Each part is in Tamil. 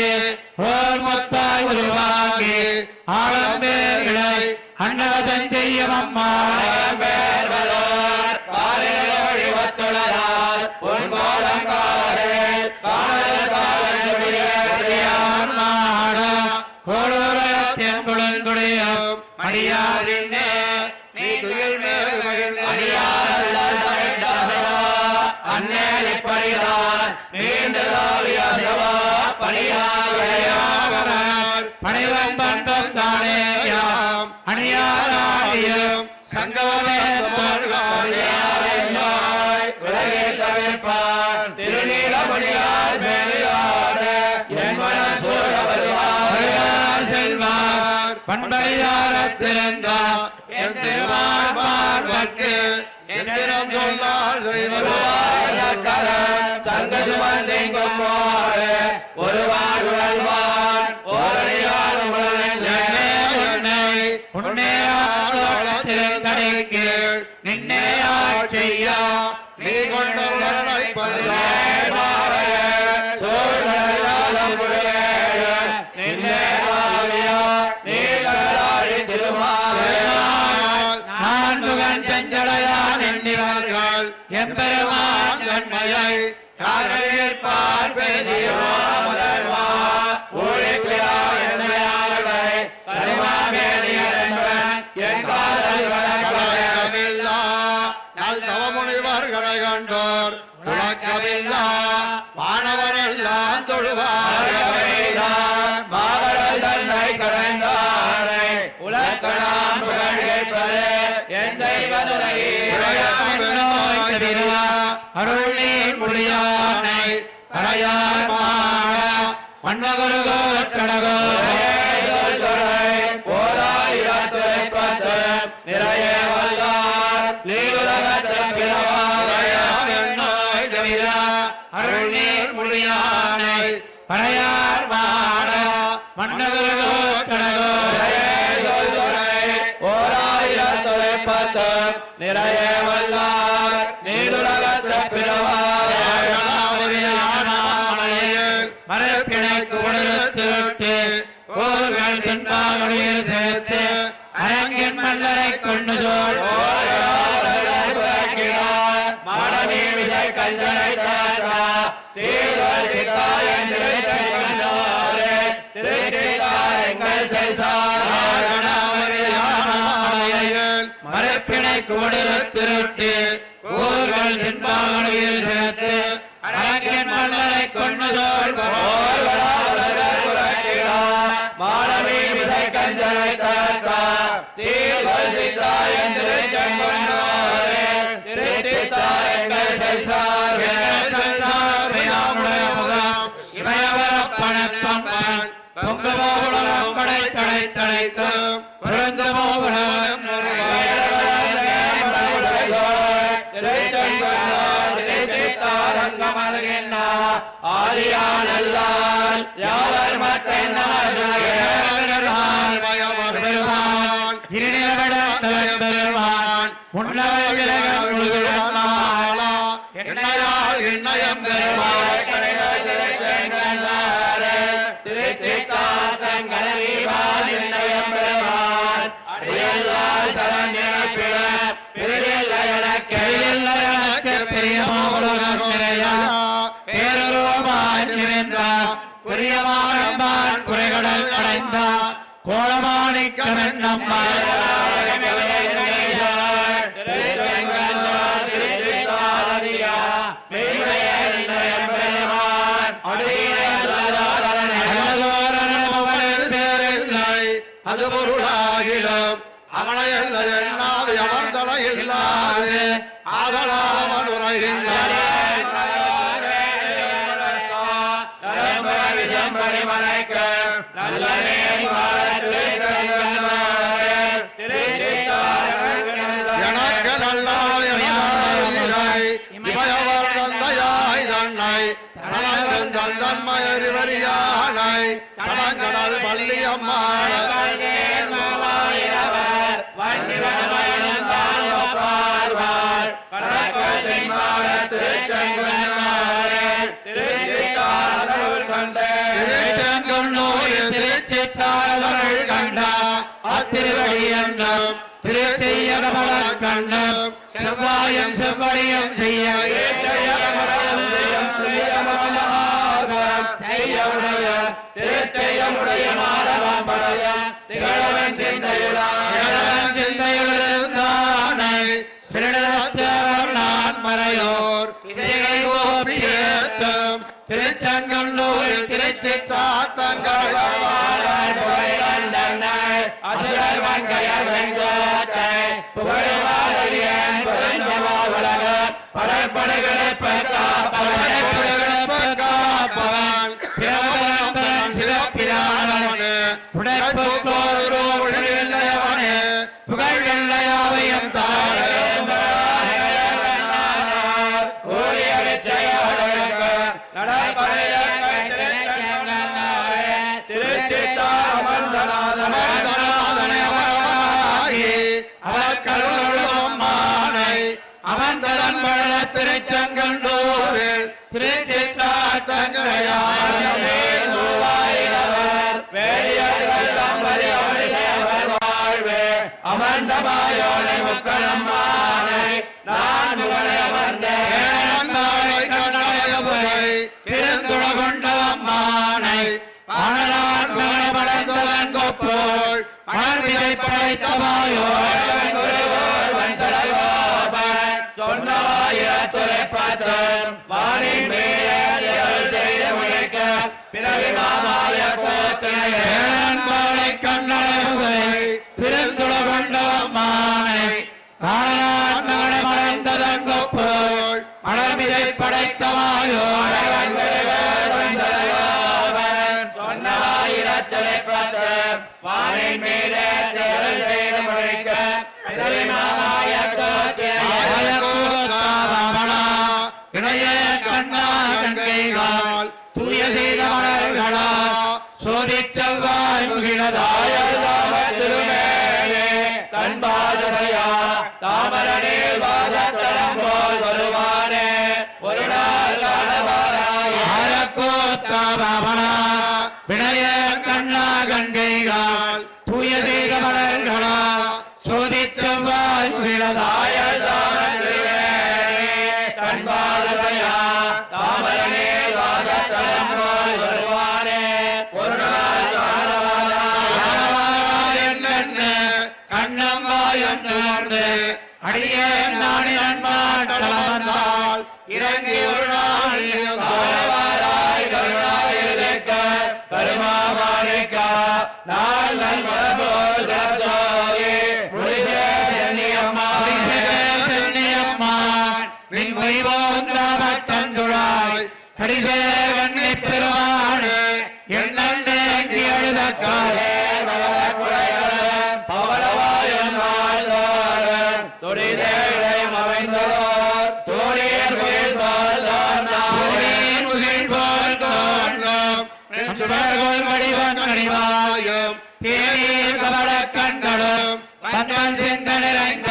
கம்பத்தி உருவாகி ஆழம்பேர் இழை அன்னவசம் செய்யும் அம்மா. செல்வார் பண்பையாரத்திருந்தா என் திருமால் பார்வர்க்கு எந்திரம் சொல்லால் நீ கொண்டுள்ள கண்டோர் துளக்கமில்லா வானவரெல்லாம் தொழுவார். செய்வதனை முடியானை கரையார் மாட மன்னகுருகோர் கடகோ அருள் நீர் முடியானை கரையார் மாட மன்னகுருகோர் அரங்கின் கொண்டு சொல். மாணவி விஜய் கஞ்சனை தாத்தா. சீர்வல் சித்தாயன் திருச்செங்கனோரே கோர்கள் சேர்த்து அரங்கின் மன்னரை கொண்டு சொல். மாணவி விசை கஞ்சனை தாத்தா சீர்வல் சித்தாயன் திருச்செங்கனோரே ஆரியானல்லால் யாவர் பெறுவாய் குறைகடல் அடைந்த கோலமா அது பொருளாகிடும் அவனை எண்ணாவி இல்லாது ஆதலால் தந்தன்மயறிவறியானை தடங்கடல் பள்ளியம்மான திருச்செங்கண்ணூரில் திருச்சிற்றாளர்கள் கண்ட. அத்திருவடி என்னும் திருச்செய்யகமல கண்டம். செவ்வாயம் செவ்வடியும் செய்ய. திருச்செய்யமுடைய மாதவம் படைய திகழவன் சிந்தையுடன் சிந்தையுளிருந்தானை சிறிடத்தவர் நான் மறையோர் இசைகளை கோபி ஏத்தும். திருச்செங்கண்ணூரில் திருச்சித்தாத்தங்கள் அசுரர் வன்கையர் வெங்கத்தை புகழ்வாரியன் புரிந்தவாவுலக படைப்படைகளை பழ திருச்செங்கண்டூரில் திருச்சித்தாத்தங்கரையானே அமர்ந்த. மாயோனை முக்களம்மானை நான் முகலை அமர்ந்தேன் நாளை கண்டயமுறை திருந்துள கொண்டவம்மானை மணலான் மகனை படைந்ததன் கொப்போள் மணர்விதை படைத்தவாயோ ஏழன்பாளை திருந்துள கொண்டவம்மானை மறைந்ததன் செவ்வாய் முகிழதாய தன்பாதமையா தாமரனே வாசத்தரம் போல் வருவானே ஒரு நாள் காணவாராய் ஆயக்கோத்தாபனா வினய கண்ணா கண்கைகால் தூய செய்த மலர்களா சோதி செவ்வாய் அடிய நாணி நன்மாட்டளவந்தால் இறங்கி ஒரு நாள் வாராய் கருணாயிருக்க கருமாமாணிக்கா நாள் நல்மலபோல் தாசோயே முடிதே சென்னியம்மா நின் வைவோந்தாமத்தந்துழாய் கடிசே கண்ணி பெருமானே கண்களும் வந்தன்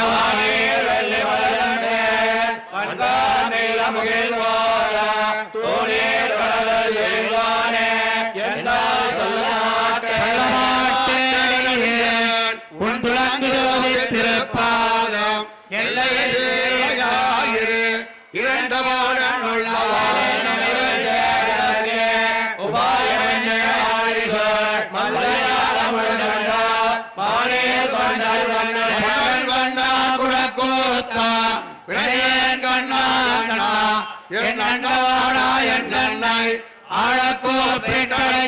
விடையேன் கண்ணா கண்ணா என் அண்டவாடா என் அன்னை ஆழக்கூ பீட்டடை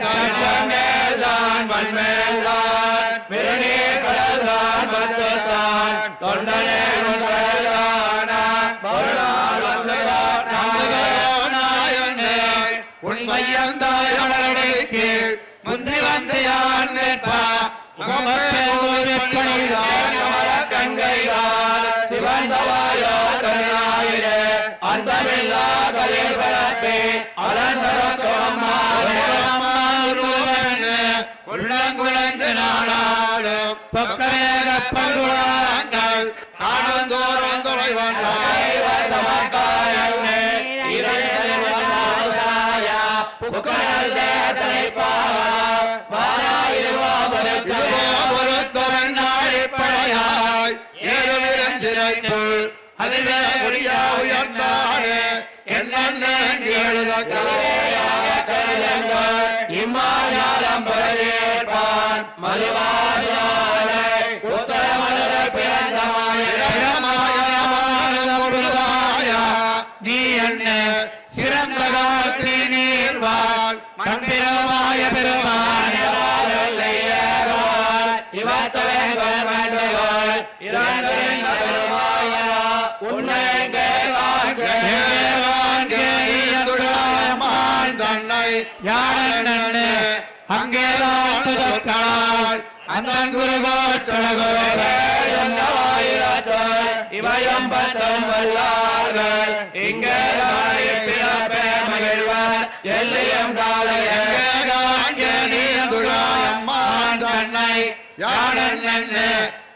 மேல்தான் மண்மேல்தான் மிருநீர் கடல்தான் மத்துத்தான் தொண்டனே முந்தி நாடாடும் பக்கமேக பல்குழாங்கள் காணந்தோறும் துறைவந்தாய் இதுவோ பொருத்தவன் அதுவே முடியா என்னென்ன எழுத அங்கேதான் அந்த இவயம் பத்தம் வல்லார்கள். இங்கே மகிழ்வர் எல்லையும் காலைய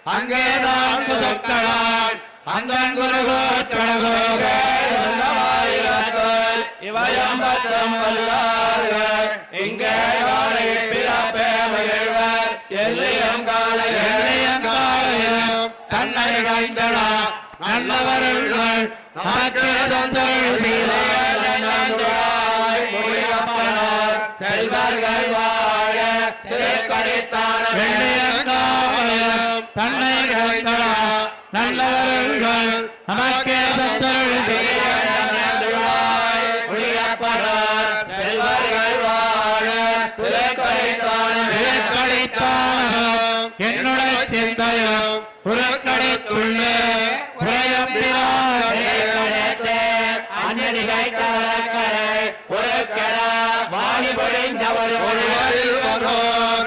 அங்கேதான் சொற்களால் அந்த குருகோற்றகோ இவயம் பத்தம் வல்லார்கள் இங்கே வாழை பிறப்பே மகிழ்வர். எல்லையும் காலைய. தன்னை வைந்தடா நல்லவர்கள் நமக்கு தந்தருள் செல்வர்கள் வாழ திருக்கடித்தான வெள்ளியங்காயம் தன்னை நல்லவர்கள் நமக்கு தந்தருள் செல்வர்கள் வாழ இலக்கடித்தானம் என்னுடைய சிந்தையும் ஒருவர்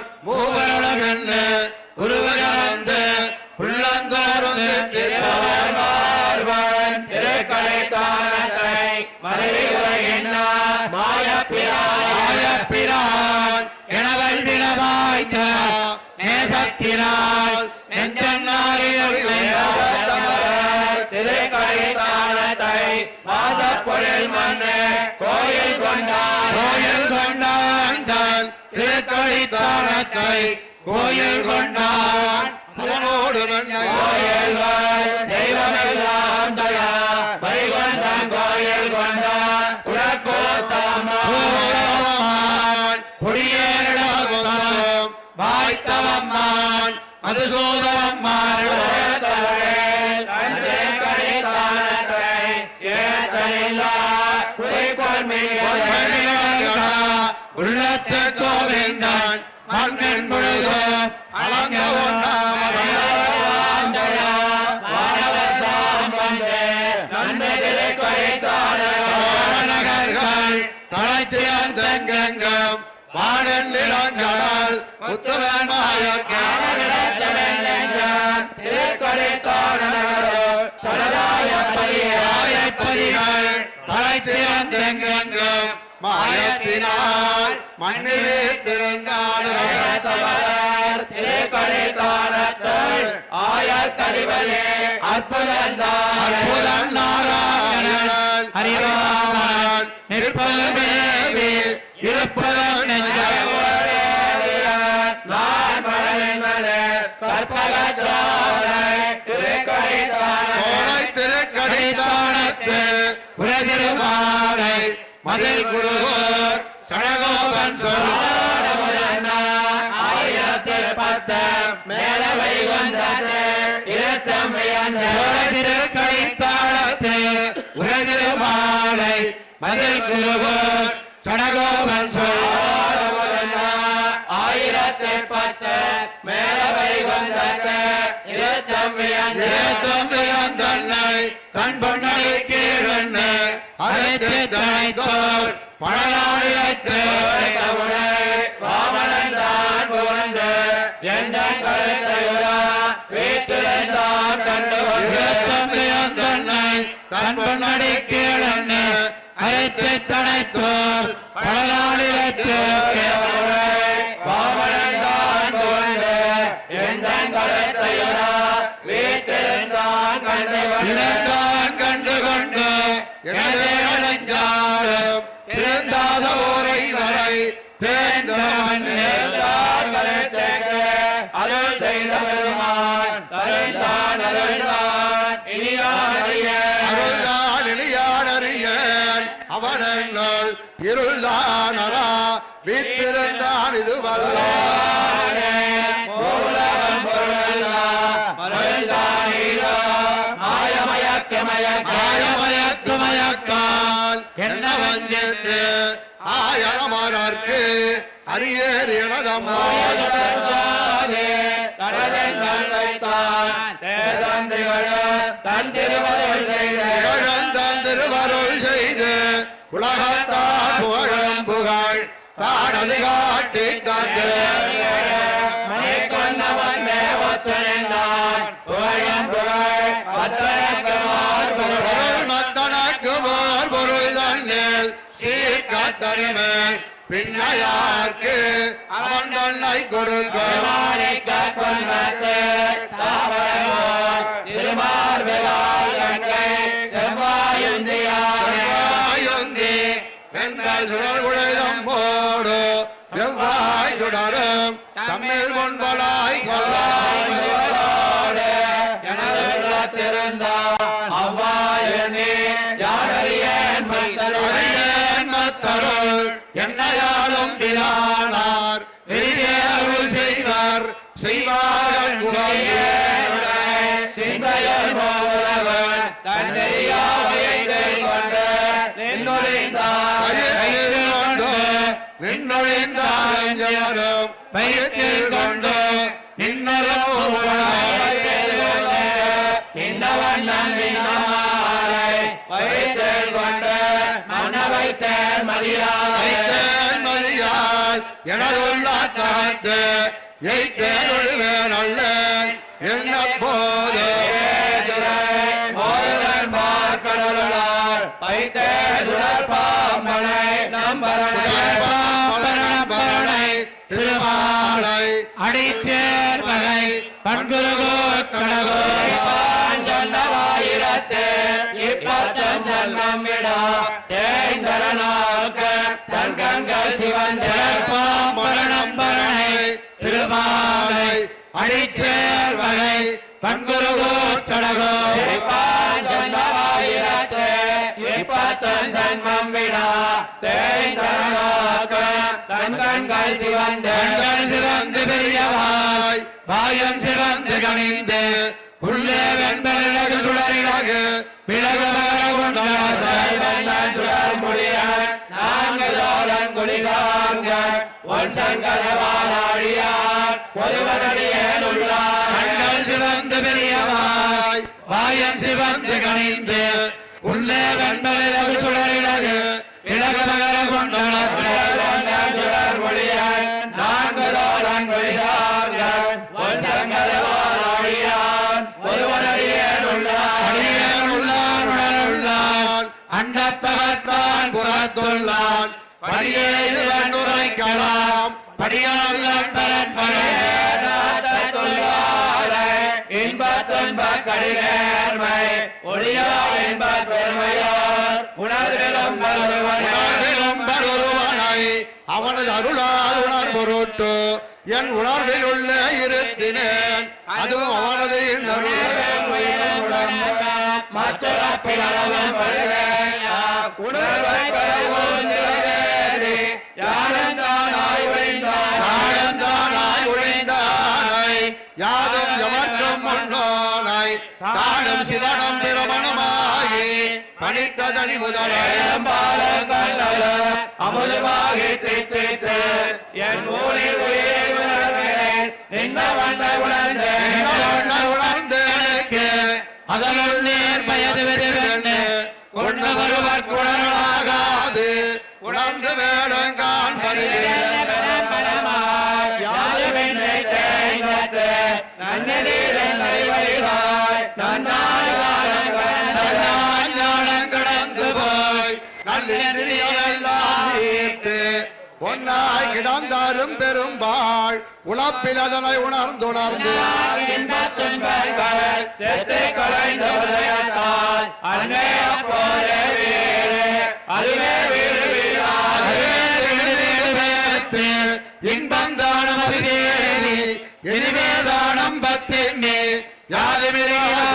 தினவாய்த்த நேசத்தினால் நெஞ்சன்னாரில் வாசப்பொழில் மண்ணு கோயில் கொண்டார். கோயில் கொண்டான். தன் திருக்கடித்தானத்தை கோயில் கொண்டான். கோயில்கள் தெய்வமெல்லாம் வாய்த்தவம்மான் மதுசூதவம்மான் உள்ளத்து கோவிந்தன் மண்ணின் முழுது அளந்த நகர்கள் தலைச்சிறந்தெங்கெங்கும் வானன் நிலங்கள் முத்துவன்மாயர் ஆயப்பதிகள் தலைச்சிறந்தெங்கெங்கும் மாயத்தினால் மண்ணிலே திருங்காடுகள் அற்புதம் நாராயணன் இருப்பதன் திருக்கடித்தானத்து உலகிருமாலை மதில் குருகோர் சடகோபன் சொல் ஆயிரத்தில் பத்து மேலவை மேல வைகுந்தத்து இருத்தம் வியந்த திருக்கணித்தாளத்து உலகிரு மாலை மதில் குருகோர் சடகோபன் சொல் ஆயிரத்தி பத்து மேல வைகுந்தத்து இருத்தம் வியந்த தந்தை தன் பொன்னடி கீழன்னு அழைத்து தனைத்தோர் பழநாளியத்து தமிழை வாமனன் தான் புகழ்ந்து எந்த கருத்தையுடா கண்டு தன்னை அழைத்து தனைத்தோர் வீட்டிருந்தான் கண்டு கண்டு அடைஞ்சாலும் திருந்தாத ஊரை வரை தேர்ந்தவன் அருள் செய்த பெருமான் அருள்தான் இனியான் அறிய. அருள்தான் இளியானறியன் அவனங்கள் இருள்தான் அரா வீட்டிருந்தான் இது மூலவன் என்ன வஞ்சத்து? ஆயமரற்கு அரியர் இளதம்மா. தன் திருவருள் செய்த. உலகத்தார் புகழும் புகழ் தாடது காட்டி காட்டு மணிக்கொண்டவன் தேவத்தனின்றான் புகழம் புகழ் பத்தனக்கமார் புகழ் சீர்காத்தருமே பின்னையார்க்கு அவன் தன்னை கொடுக்க மாணிக்க கொன்மத்து தாவரமோர் திருமார்பிலால் கங்கை செவ்வாயுந்தியானே செவ்வாயுந்தி வெண்கள் சுடர் குழைதம் போடு. செவ்வாய் சுடரும் தமிழ் கொண்பலாய் கொள்ளாய். எனது தன்னையாவையை கொண்டு நின்றொழிந்தான் பயத்தில் செய்வார் நின்னொழிந்தாலும் பயத்தில் கொண்டு நின்னரும் இன்னவண்ணன் நின்னமாலை கொண்டு எனதுள்ள தகத்து எய்த்தேருள்வேன் அல்ல என்ன போது திருமாலை அடிச்சேர்வகை பண்குருகோ கடகோ சொன்னவாயிரத்து இப்பத்தம் செல்வம் விடா தேய்ந்தரனாக்க தன் கண்கள் சிவந்த மரணம் பரணை திருமாலை அடிச்சேர்வகை பண்குருகோ இப்பத்தம் செல்வம் விடா தேய்ந்தரனாக்க தன் கண்கள் சிவந்த. கண்கள் சிவந்து பெரியவாய் வாயம் சிவந்து கணிந்து உள்ளே வெண்பலகு சுடரிலகு விலகு குடிசாங்க ஒன் சங்கரவாளாழியார் பொதுவனடியேன் உள்ளார் கண்கள் சிவந்து பெரியவாய் வாயம் சிவந்து கணிந்து உள்ளே மகர நான்கு தோழன் அண்டத்தகத்தான் புறத்துள்ளான் படியேது வெண்ணுரைக்கலாம் படியால் பரன் இன்பத்துன்ப கடினேர்மை ஒளியா இன்பத் பெருமையார். உணர்விலும் ஒருவனே. அவனது அருளால் உணர்வுருட்டு. என் உணர்வில் உள்ள இருத்தினேன் அதுவும் அவனது மற்றளப்பிலவன் உணர்வை பெறவும் யானந்தானாய் எவர்க்கும் தானும் சிவனும் திருமணமாகி பணித்ததனி முதலே அமுதமாகி தித்தித்து என் ஊரில் நின்ன அதனுள் நேர் பயது வெதுவென்று கொண்டு வருவர் உணர்ந்து வேடம் ஞானம் ஒன்னாய் கிடந்தாலும் பெரும்பாள். உழப்பில் அதனை உணர்ந்துணர்ந்து. அதுவே அதுவே இன்பந்தானம் அது தேடி இனிமேதானம் பத்தினி. யாதுமிரியாக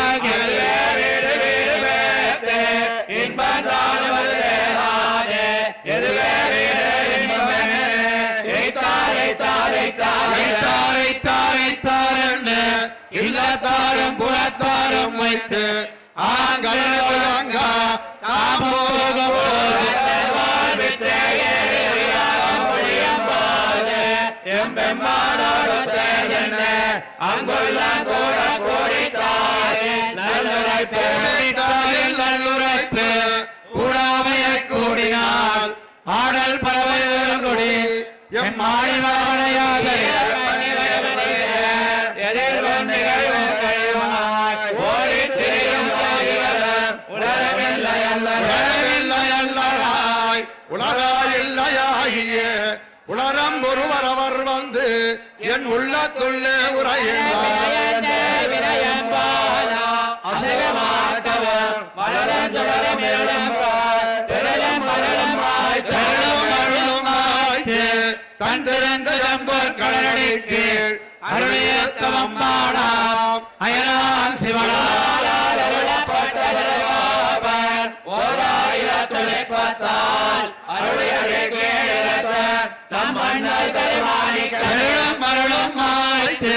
இல்லத்தாரும் புறத்தாரும் வைத்து ஆங்கலங்க காமோகம் அங்குள்ளான் கூட கோடித்தாய் நல்லுரைப்பே தாரில் நல்லுரைப்பு கூடாமையை கூடினால் ஆடல் பறவை கொடி எம் மாடி வரவணையாக உலரம் ஒருவரவர் வந்து என் உள்ளத்துள்ளே உரையின்றார் தந்திருந்த எம்பர் கடலடி கீழ் அருளியத்தவம் பாடாம். அயனான் சிவனார் அருளும் அருளும் மாய்த்து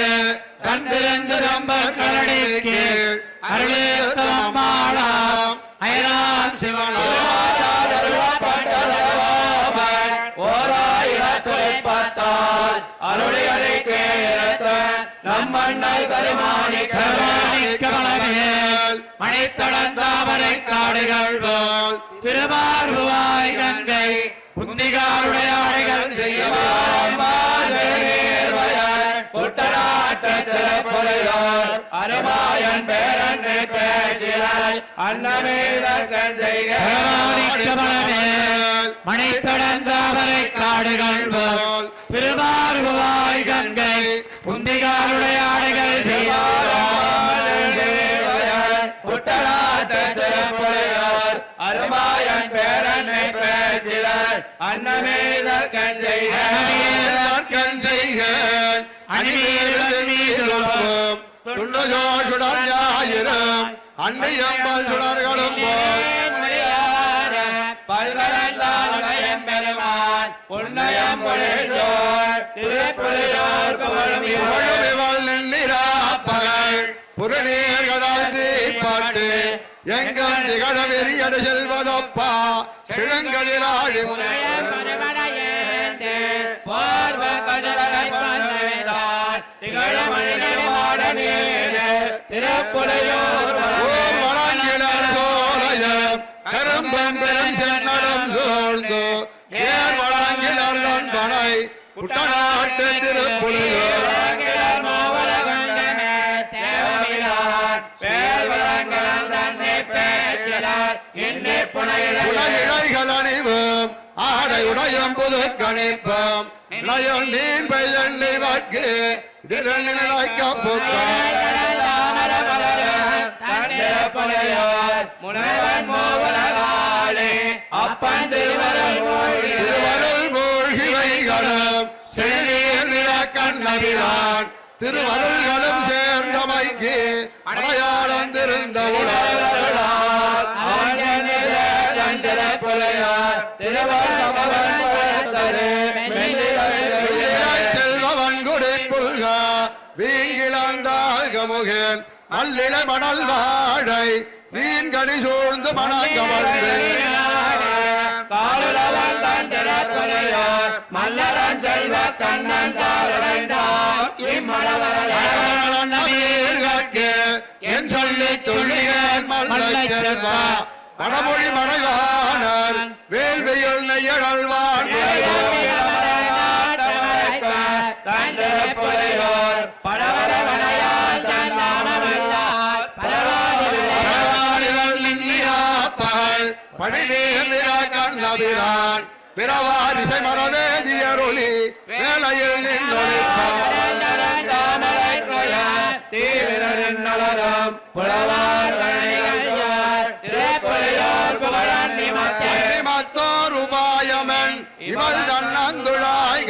தந்திருந்த எம்பர் கடலடி கீழ் அருளியத்தவம் பாடாம். அயனான் சிவனார் நம்மண்ணல் கருமாணிக்க கருமாணிக்கமலமேல் மணித்தடந்தாமரை காடுகள் போல் திருமார்புவாய் கங்கை புந்திகாருடைய ஆடைகள் செய்யவாய் அருமாயன் பேரன்னை பேசினாய் அன்னமேதற்கண் செய்க. கருமாணிக்கமலமேல் மணித்தடந்தாமரை காடுகள் போல் திருமார்புவாய் கங்கை புந்திகாருடைய ஆடைகள் செய்யவாய் குட்டநாட்ட திருப்புலையோர் அருமாயன் பேரன்னை பேசினார் அன்னமேதற்கண் செய்க. அணியேற்கண் செய்கேன் அணியேறுதல் மீதும் துண்டுஜோஷுடன் ஞாயிறும். அன்னியம்பல் சுடர்களும் போல். பல்கலந்தானுடைய பெருமான். புன்னயம் பொழிசோர் திருப்புலையோர் புகழும் புகழுமிவள் நின்னிராப்பகல் புறநீர்களால் தீப்பாட்டு எங்கும் திகழ வெறியடு செல்வதொப்பா திருப்புலையோர் ஓர் வழங்கினர் சோலையம் கரும்பம் பெரும் சென்னடம் சூழ்ந்து ஏர் வழங்கினர் நண்பனை குட்டநாட்டு திருப்புலியோர். இழைகள் அணிவும் ஆடை உடையும் புது கணிப்பம். நயம் நீர் பெயர்ந்து வாக்கு திரநிலைக்க முனைவன் மோவலாலே அப்பன் திருவருள் மூழ்கி திருவருள் மூழ்கி வைகளும் செழிநீர் திருவருள்களும் சேர்ந்தமைக்கு அடையாளம் திருந்த உலக செல்வன் குடி புல்க வீங்கிழந்தாழ்க மணல் வாழை மீன்கனி சூழ்ந்து மணங்கவழ்ந்து மல்லரன் செல்வ கண்ணன் தாரடைந்தார் என் சொல்லி துள்ளியன் மல்லை செல்வா வடமொழி மறைவானர். வேள்வியுள் நெய்யழல்வான் கண்ணபிரான் பிறவாரிசை மரவேதியருளி வேலையில் நின்றொழிப்பார் மத்தோர்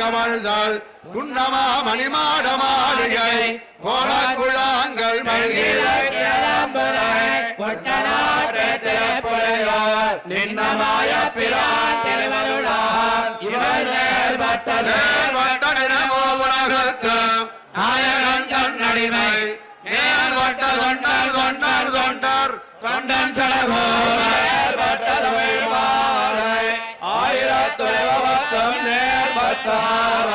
கமழ்தல் குன்னமா மணிமாட மாளிகை கோலக்குழாங்கள் மல்கி. நின்னமாய பிரான் திருவருளார். நேர் வட்ட தொண்டர் தொண்டர் தொண்டர் தொண்டன் சடகோர ஆயிரத்துறைவத்தம் நேர்பட்டார்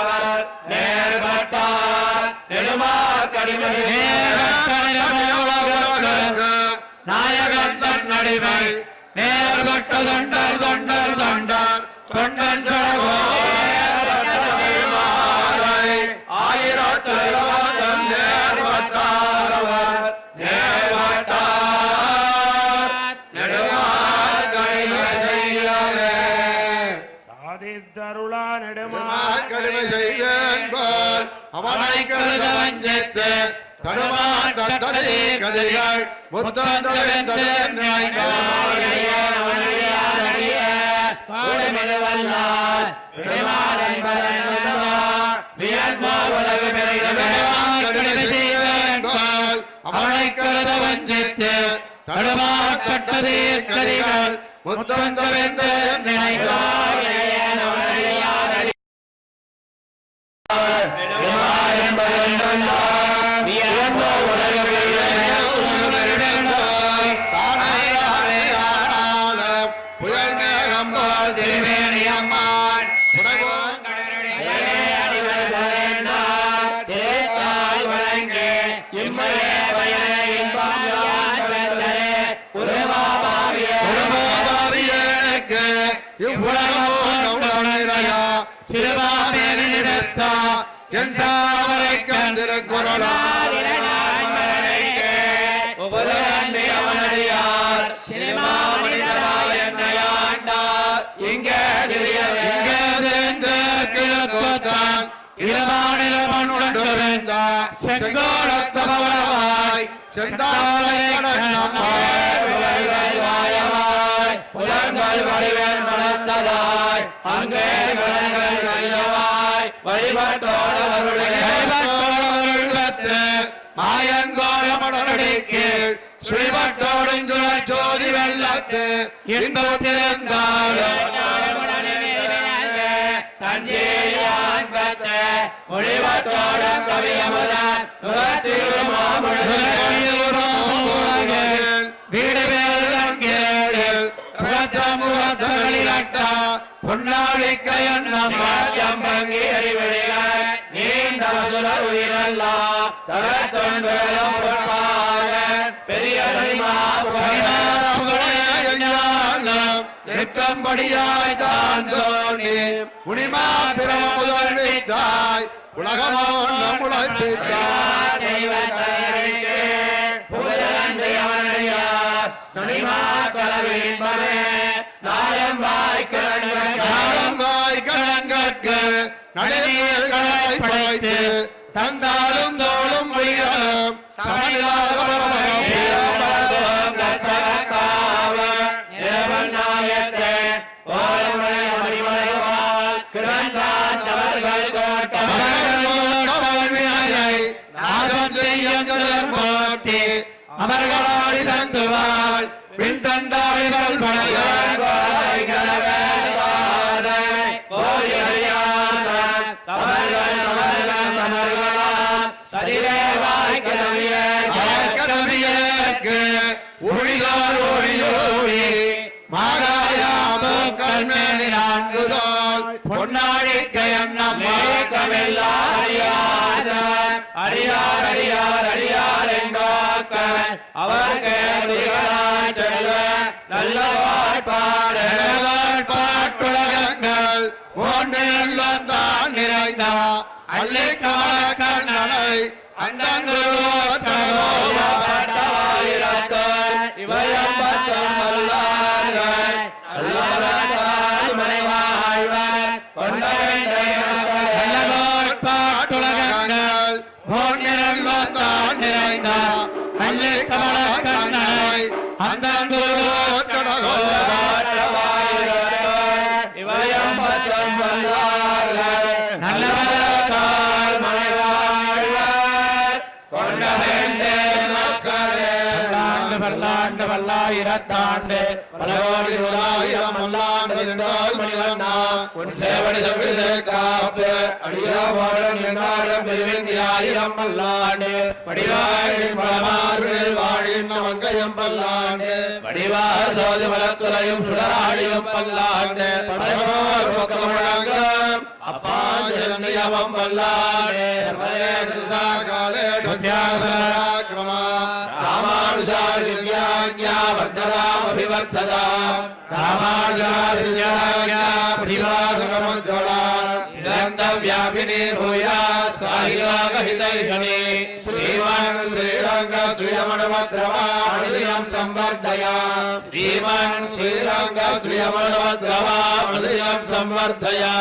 நேர்பட்டார். நெடுமா கடிமை நாயகன் தன்னடிமை நேர்பட்ட தொண்டர் தொண்டர் தொண்டர். தொண்டன் ஆயிரத்துறைவத்தம் அவனை கருத வஞ்சித்து தடுமான் கதைகள் முத்தந்தவன் அவனை கருத வஞ்சித்து தடுமான் தட்டதே கதைகள் முத்தந்தவன் நினைத்தார் என் சாவரை கந்திருக்குறளா செங்கோலத்தவளவாய் செந்தாளை புலங்கள் வடிவேல் மனத்ததாய் அங்கே விலங்கள் கையவாய் வழிபட்டோடவருடைய மாயங்கோலமலரடிக்கு ஸ்ரீபட்டோடு ஜோதி வெள்ளத்து இன்பத்திருந்தாலும் மொழிவட்டோடம் கவியமுதன் வீடு பேருதங்கேடில் புகத்தமுகத்தகளிலட்டா பொன்னாளிக்கையன் ஜம்பங்கி அறிவழிகள் நீண்ட சுடர் உயிரெல்லாம் தகத்தொன்புகளும் பொற்பாலன் பெரிய நிற்கும்படியாய் தான் தோன்றி முனிமா பிரம முதல்வித்தாய் உலகமோ நம்முழைப்பித்தாய் காலம் வாய் கலங்கற்கு நடுநீர்களை படைத்து தந்தாலும் தோளும் மொழிகளும் அவர்களாடி தந்துவாள் பின் தந்தாளிகள் படையாள் அடியேற்கு ஒழிதார் கண்மேனி நான்குதோல் பொன்னாழிக்கை அண்ணம் அறியாத அறியார் அறியார் அவர் அவர்க்கு செல்வ நல்ல பாட்பாடு பாட்டுலகங்கள் வந்தான் நிறைந்த அல்லை கமல கண்ணனை அந்தங்களோர் பல்லாயிரத்தாண்டு பல கோடி நூறாயிரம் மல்லாண்டதின்றால் மணிவண்ணா உன் சேவடி செவிடு காப்பு அடியாவாழம் எங்காலம் பெருவெங்கியாயிரம் பல்லாண்டு. படிவாயின் பலமார்கள் வாழின் மங்கையம் பல்லாண்டு. படிவார் சோதி மலத்துறையும் சுடராழியும் பல்லாண்டு படைவோர் பக்கம் அப்பா பல்லாண்டு வர்தராம் రామానుజార్జన్యాజ్ఞా వర్ధనామభివర్ధదా రామానుజార్జన్యాజ్ఞా ప్రతిభాసుకమజ్వలా न्तव्याभिनिर्भूयात्साहिलागहितैषणे श्रीमान् श्रीरङ्ग श्रियमणवद्रवाणुदयं संवर्धया श्रीमान् श्रीरङ्ग श्रियमणवद्रवाणुदयं संवर्धया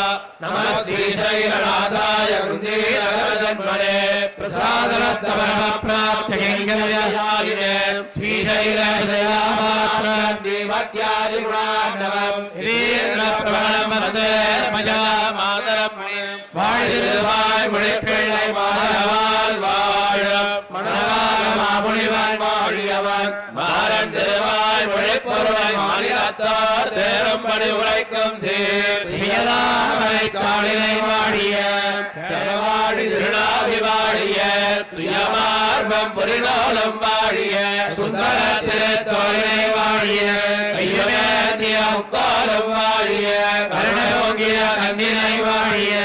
नमः श्रीशैरनाथाय कृन्देरजन्मने प्रसादरत्तमः प्राप्तगङ्गलयायिने श्रीशैलहृदयामात्र देवत्यादिगुणार्णवम् हीन्द्रप्रभणमहते मया मातरम् பிராப்தியங்கிரயாயினே ஸ்ரீசைலதயாமாத்ரம் தீவத்யாதி வாழ. மணவாள மாமுனிவன் வாழியவன். மாறன் திருவாய் மாநிலத்தார் தேரம்படி உரைக்கும் தாளினை செலவாடி துயமார்பம் சுந்தர திருத்தோழினை வாழிய. கையமேந்திய முக்காலும் வாழிய. வாழிய.